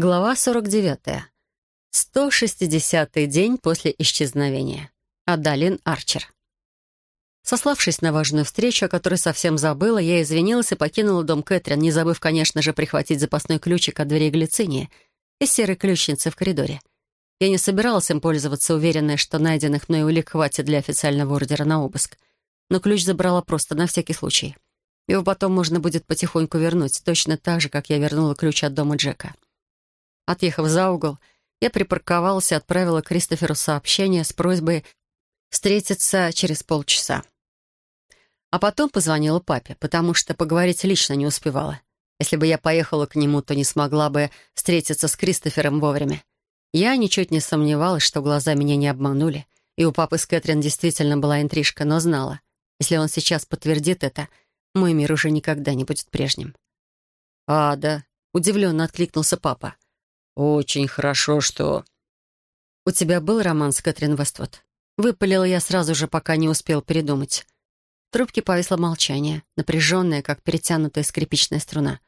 Глава 49. 160-й день после исчезновения. Адалин Арчер. Сославшись на важную встречу, о которой совсем забыла, я извинилась и покинула дом Кэтрин, не забыв, конечно же, прихватить запасной ключик от двери Глицинии и серой ключницы в коридоре. Я не собиралась им пользоваться, уверенная, что найденных мной улик хватит для официального ордера на обыск. Но ключ забрала просто на всякий случай. Его потом можно будет потихоньку вернуть, точно так же, как я вернула ключ от дома Джека. Отъехав за угол, я припарковалась и отправила Кристоферу сообщение с просьбой встретиться через полчаса. А потом позвонила папе, потому что поговорить лично не успевала. Если бы я поехала к нему, то не смогла бы встретиться с Кристофером вовремя. Я ничуть не сомневалась, что глаза меня не обманули, и у папы с Кэтрин действительно была интрижка, но знала, если он сейчас подтвердит это, мой мир уже никогда не будет прежним. «А, да», — удивленно откликнулся папа. «Очень хорошо, что...» «У тебя был роман с Кэтрин Вествуд?» Выпалила я сразу же, пока не успел передумать. В трубке повисло молчание, напряженное, как перетянутая скрипичная струна.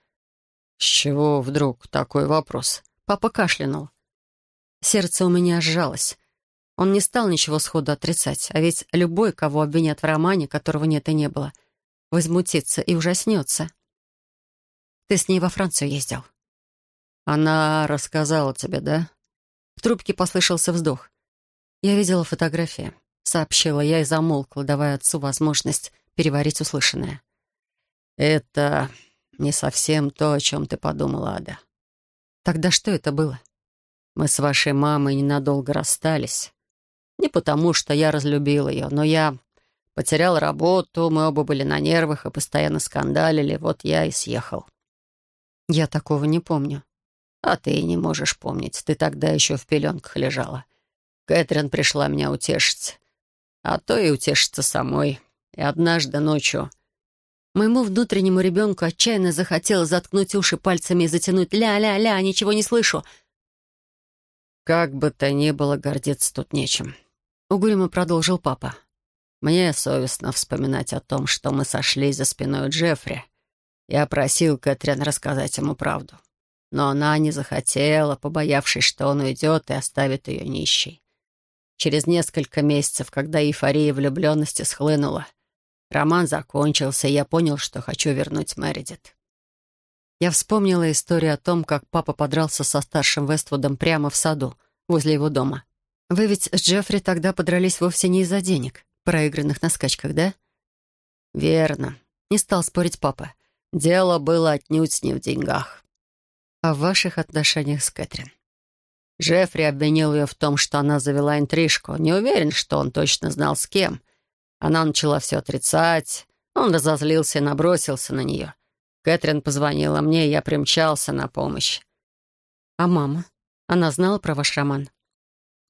«С чего вдруг такой вопрос?» Папа кашлянул. Сердце у меня сжалось. Он не стал ничего сходу отрицать, а ведь любой, кого обвинят в романе, которого нет и не было, возмутится и ужаснется. «Ты с ней во Францию ездил?» «Она рассказала тебе, да?» В трубке послышался вздох. «Я видела фотографии», — сообщила я и замолкла, давая отцу возможность переварить услышанное. «Это не совсем то, о чем ты подумала, Ада». «Тогда что это было?» «Мы с вашей мамой ненадолго расстались. Не потому, что я разлюбил ее, но я потерял работу, мы оба были на нервах и постоянно скандалили, вот я и съехал». «Я такого не помню». А ты не можешь помнить, ты тогда еще в пеленках лежала. Кэтрин пришла меня утешить. А то и утешиться самой. И однажды ночью... Моему внутреннему ребенку отчаянно захотелось заткнуть уши пальцами и затянуть «ля-ля-ля, ничего не слышу». «Как бы то ни было, гордиться тут нечем», — угрюмо продолжил папа. «Мне совестно вспоминать о том, что мы сошлись за спиной Джеффри. Я просил Кэтрин рассказать ему правду. Но она не захотела, побоявшись, что он уйдет и оставит ее нищей. Через несколько месяцев, когда эйфория влюбленности схлынула, роман закончился, и я понял, что хочу вернуть Мэридит. Я вспомнила историю о том, как папа подрался со старшим Вествудом прямо в саду, возле его дома. Вы ведь с Джеффри тогда подрались вовсе не из-за денег, проигранных на скачках, да? Верно. Не стал спорить папа. Дело было отнюдь не в деньгах о ваших отношениях с Кэтрин. Джеффри обвинил ее в том, что она завела интрижку. Не уверен, что он точно знал, с кем. Она начала все отрицать. Он разозлился и набросился на нее. Кэтрин позвонила мне, и я примчался на помощь. «А мама? Она знала про ваш роман?»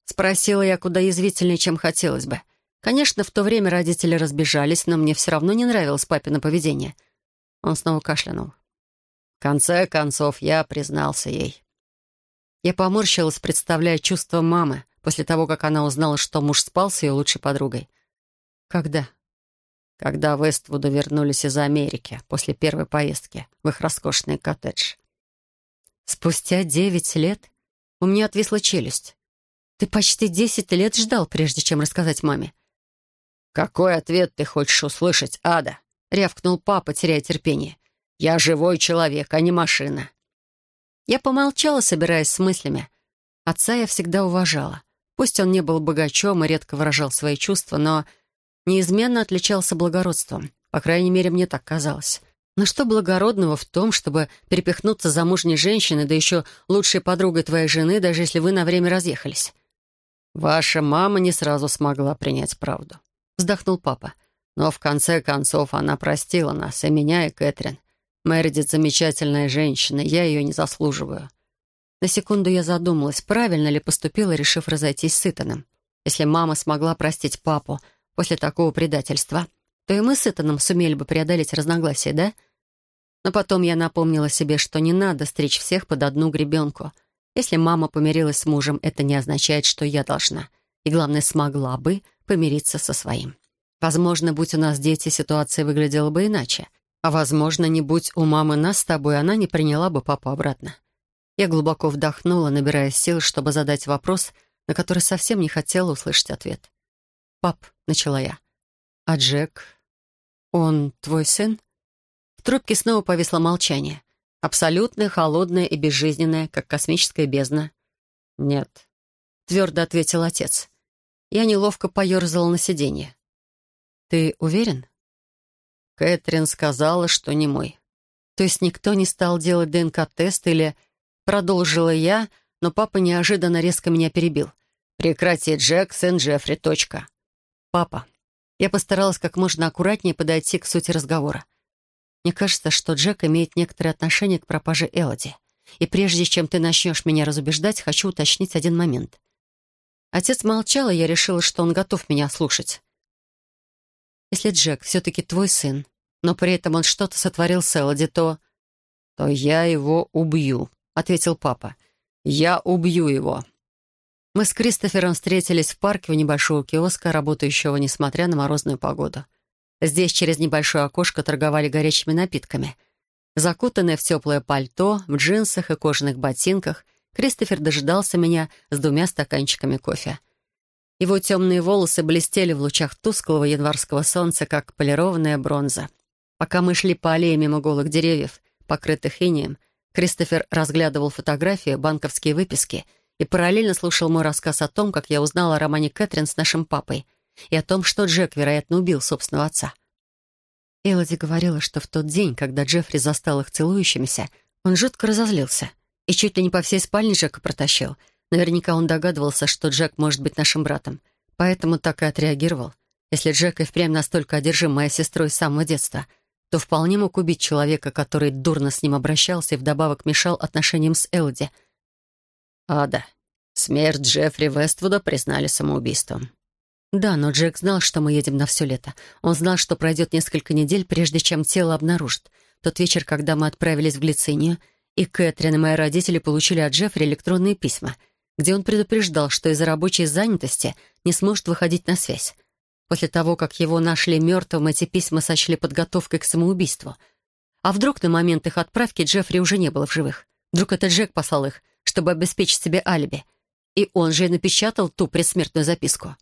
Спросила я куда язвительнее, чем хотелось бы. Конечно, в то время родители разбежались, но мне все равно не нравилось папино поведение. Он снова кашлянул конце концов, я признался ей. Я поморщилась, представляя чувства мамы после того, как она узнала, что муж спал с ее лучшей подругой. Когда? Когда Вествуду вернулись из Америки после первой поездки в их роскошный коттедж. Спустя девять лет у меня отвисла челюсть. Ты почти десять лет ждал, прежде чем рассказать маме. «Какой ответ ты хочешь услышать, Ада?» — рявкнул папа, теряя терпение. Я живой человек, а не машина». Я помолчала, собираясь с мыслями. Отца я всегда уважала. Пусть он не был богачом и редко выражал свои чувства, но неизменно отличался благородством. По крайней мере, мне так казалось. Но что благородного в том, чтобы перепихнуться замужней женщиной, да еще лучшей подругой твоей жены, даже если вы на время разъехались? «Ваша мама не сразу смогла принять правду», — вздохнул папа. «Но в конце концов она простила нас, и меня, и Кэтрин. Мэридит замечательная женщина, я ее не заслуживаю. На секунду я задумалась, правильно ли поступила, решив разойтись с Итаном. Если мама смогла простить папу после такого предательства, то и мы с Итаном сумели бы преодолеть разногласия, да? Но потом я напомнила себе, что не надо стричь всех под одну гребенку. Если мама помирилась с мужем, это не означает, что я должна. И, главное, смогла бы помириться со своим. Возможно, будь у нас дети, ситуация выглядела бы иначе — а, возможно, не будь у мамы нас с тобой, она не приняла бы папу обратно. Я глубоко вдохнула, набирая сил, чтобы задать вопрос, на который совсем не хотела услышать ответ. «Пап», — начала я, — «а Джек, он твой сын?» В трубке снова повисло молчание. Абсолютное, холодное и безжизненное, как космическая бездна. «Нет», — твердо ответил отец. Я неловко поерзала на сиденье. «Ты уверен?» Кэтрин сказала, что не мой. То есть никто не стал делать ДНК-тест или... Продолжила я, но папа неожиданно резко меня перебил. «Прекрати, Джек, сын Джеффри, точка». «Папа». Я постаралась как можно аккуратнее подойти к сути разговора. Мне кажется, что Джек имеет некоторое отношение к пропаже Элоди. И прежде чем ты начнешь меня разубеждать, хочу уточнить один момент. Отец молчал, и я решила, что он готов меня слушать. Если Джек все-таки твой сын, но при этом он что-то сотворил с Элоди, то... «То я его убью», — ответил папа. «Я убью его». Мы с Кристофером встретились в парке у небольшого киоска, работающего несмотря на морозную погоду. Здесь через небольшое окошко торговали горячими напитками. Закутанный в теплое пальто, в джинсах и кожаных ботинках, Кристофер дожидался меня с двумя стаканчиками кофе. Его темные волосы блестели в лучах тусклого январского солнца, как полированная бронза. Пока мы шли по аллее мимо голых деревьев, покрытых инеем, Кристофер разглядывал фотографии, банковские выписки и параллельно слушал мой рассказ о том, как я узнала о романе Кэтрин с нашим папой и о том, что Джек, вероятно, убил собственного отца. Элоди говорила, что в тот день, когда Джеффри застал их целующимися, он жутко разозлился — и чуть ли не по всей спальне Джека протащил. Наверняка он догадывался, что Джек может быть нашим братом, поэтому так и отреагировал. Если Джек и впрямь настолько одержим моей сестрой с самого детства, то вполне мог убить человека, который дурно с ним обращался и вдобавок мешал отношениям с Элди. «Ада, смерть Джеффри Вествуда признали самоубийством». «Да, но Джек знал, что мы едем на все лето. Он знал, что пройдет несколько недель, прежде чем тело обнаружат. Тот вечер, когда мы отправились в Глицинию, и Кэтрин и мои родители получили от Джеффри электронные письма, где он предупреждал, что из-за рабочей занятости не сможет выходить на связь. После того, как его нашли мертвым, эти письма сочли подготовкой к самоубийству. А вдруг на момент их отправки Джеффри уже не было в живых? Вдруг это Джек послал их, чтобы обеспечить себе алиби? И он же и напечатал ту предсмертную записку.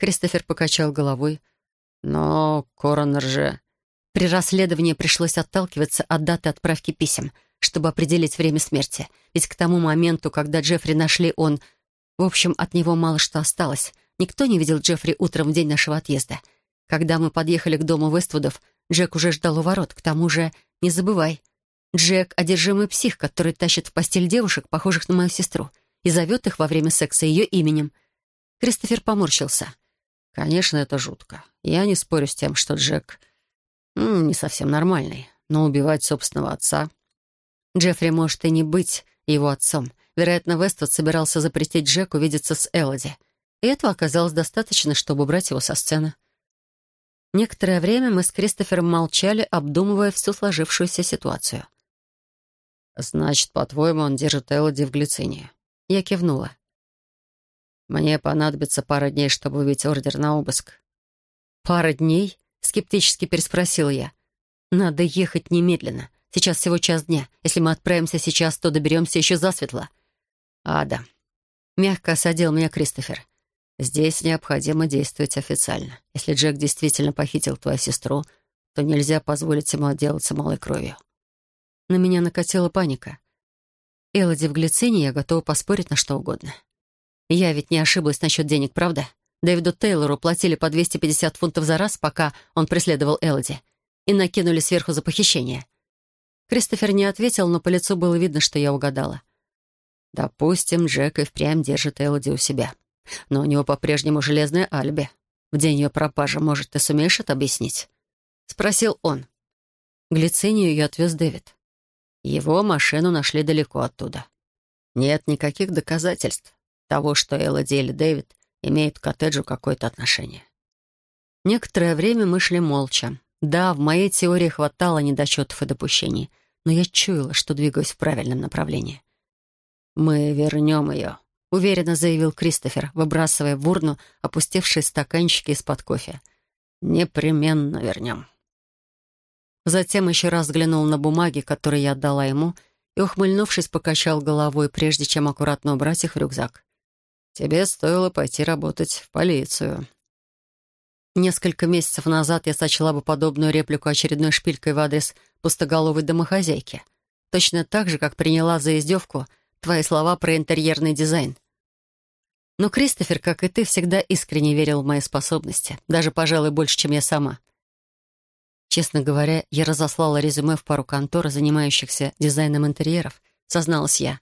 Кристофер покачал головой. «Но коронер же...» При расследовании пришлось отталкиваться от даты отправки писем — чтобы определить время смерти. Ведь к тому моменту, когда Джеффри нашли, он... В общем, от него мало что осталось. Никто не видел Джеффри утром в день нашего отъезда. Когда мы подъехали к дому Вествудов, Джек уже ждал у ворот. К тому же, не забывай, Джек — одержимый псих, который тащит в постель девушек, похожих на мою сестру, и зовет их во время секса ее именем. Кристофер поморщился. «Конечно, это жутко. Я не спорю с тем, что Джек м, не совсем нормальный, но убивать собственного отца Джеффри может и не быть его отцом. Вероятно, Вествуд собирался запретить Джеку видеться с Элоди. Этого оказалось достаточно, чтобы убрать его со сцены. Некоторое время мы с Кристофером молчали, обдумывая всю сложившуюся ситуацию. «Значит, по-твоему, он держит Элоди в глицине?» Я кивнула. «Мне понадобится пара дней, чтобы увидеть ордер на обыск». «Пара дней?» — скептически переспросил я. «Надо ехать немедленно. Сейчас всего час дня. Если мы отправимся сейчас, то доберемся еще засветло». «Ада», — мягко осадил меня Кристофер. «Здесь необходимо действовать официально. Если Джек действительно похитил твою сестру, то нельзя позволить ему отделаться малой кровью». На меня накатила паника. Элоди в глицине я готова поспорить на что угодно. Я ведь не ошиблась насчет денег, правда? Дэвиду Тейлору платили по 250 фунтов за раз, пока он преследовал Элоди, и накинули сверху за похищение — Кристофер не ответил, но по лицу было видно, что я угадала. «Допустим, Джек и впрямь держит Элоди у себя. Но у него по-прежнему железное алиби. В день ее пропажи, может, ты сумеешь это объяснить?» Спросил он. Глицинию я отвез Дэвид. Его машину нашли далеко оттуда. Нет никаких доказательств того, что Элоди или Дэвид имеют к коттеджу какое-то отношение. Некоторое время мы шли молча. Да, в моей теории хватало недочетов и допущений, но я чуяла, что двигаюсь в правильном направлении. «Мы вернем ее», — уверенно заявил Кристофер, выбрасывая в урну опустевшие стаканчики из-под кофе. «Непременно вернем». Затем еще раз взглянул на бумаги, которые я отдала ему, и, ухмыльнувшись, покачал головой, прежде чем аккуратно убрать их в рюкзак. «Тебе стоило пойти работать в полицию». Несколько месяцев назад я сочла бы подобную реплику очередной шпилькой в адрес пустоголовой домохозяйки. Точно так же, как приняла за издевку твои слова про интерьерный дизайн. Но Кристофер, как и ты, всегда искренне верил в мои способности, даже, пожалуй, больше, чем я сама. Честно говоря, я разослала резюме в пару контор, занимающихся дизайном интерьеров, созналась я.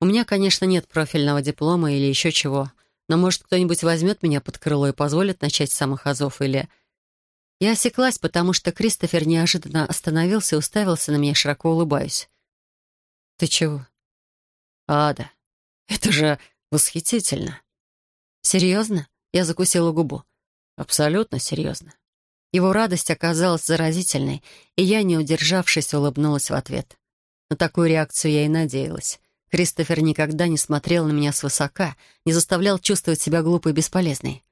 У меня, конечно, нет профильного диплома или еще чего, но, может, кто-нибудь возьмет меня под крыло и позволит начать с самых азов, или... Я осеклась, потому что Кристофер неожиданно остановился и уставился на меня, широко улыбаясь. «Ты чего?» «Ада, это же восхитительно!» «Серьезно?» Я закусила губу. «Абсолютно серьезно». Его радость оказалась заразительной, и я, не удержавшись, улыбнулась в ответ. На такую реакцию я и надеялась. Кристофер никогда не смотрел на меня свысока, не заставлял чувствовать себя глупой и бесполезной.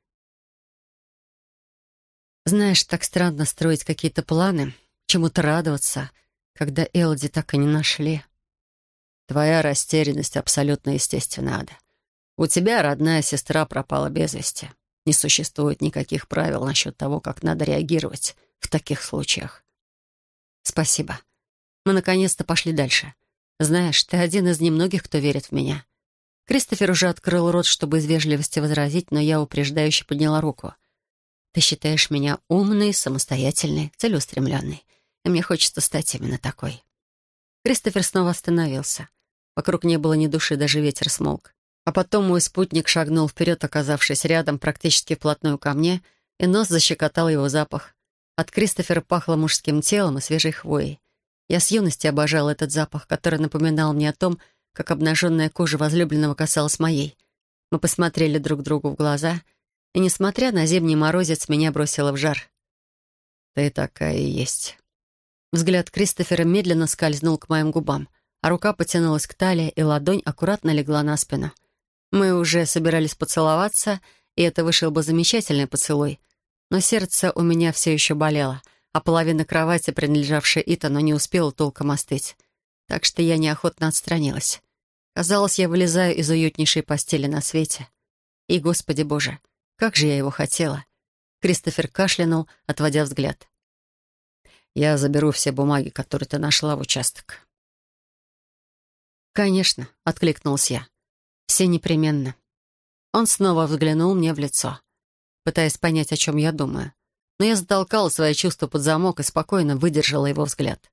Знаешь, так странно строить какие-то планы, чему-то радоваться, когда Элди так и не нашли. Твоя растерянность абсолютно естественна, Ада. У тебя родная сестра пропала без вести. Не существует никаких правил насчет того, как надо реагировать в таких случаях. Спасибо. Мы наконец-то пошли дальше. Знаешь, ты один из немногих, кто верит в меня. Кристофер уже открыл рот, чтобы из вежливости возразить, но я упреждающе подняла руку. Ты считаешь меня умной, самостоятельной, целеустремленной. И мне хочется стать именно такой. Кристофер снова остановился. Вокруг не было ни души, даже ветер смолк. А потом мой спутник шагнул вперед, оказавшись рядом, практически вплотную ко мне, и нос защекотал его запах. От Кристофера пахло мужским телом и свежей хвоей. Я с юности обожал этот запах, который напоминал мне о том, как обнаженная кожа возлюбленного касалась моей. Мы посмотрели друг другу в глаза, и, несмотря на зимний морозец, меня бросило в жар. «Ты такая и есть». Взгляд Кристофера медленно скользнул к моим губам, а рука потянулась к талии, и ладонь аккуратно легла на спину. Мы уже собирались поцеловаться, и это вышел бы замечательный поцелуй. Но сердце у меня все еще болело, а половина кровати, принадлежавшая Итану, не успела толком остыть. Так что я неохотно отстранилась. Казалось, я вылезаю из уютнейшей постели на свете. И, Господи Боже, как же я его хотела. Кристофер кашлянул, отводя взгляд. «Я заберу все бумаги, которые ты нашла в участок». «Конечно», — откликнулся я. Все непременно. Он снова взглянул мне в лицо, пытаясь понять, о чем я думаю. Но я затолкала свои чувства под замок и спокойно выдержала его взгляд.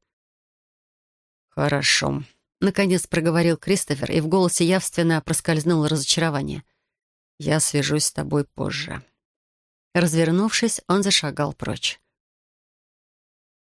«Хорошо», — наконец проговорил Кристофер, и в голосе явственно проскользнуло разочарование. «Я свяжусь с тобой позже». Развернувшись, он зашагал прочь.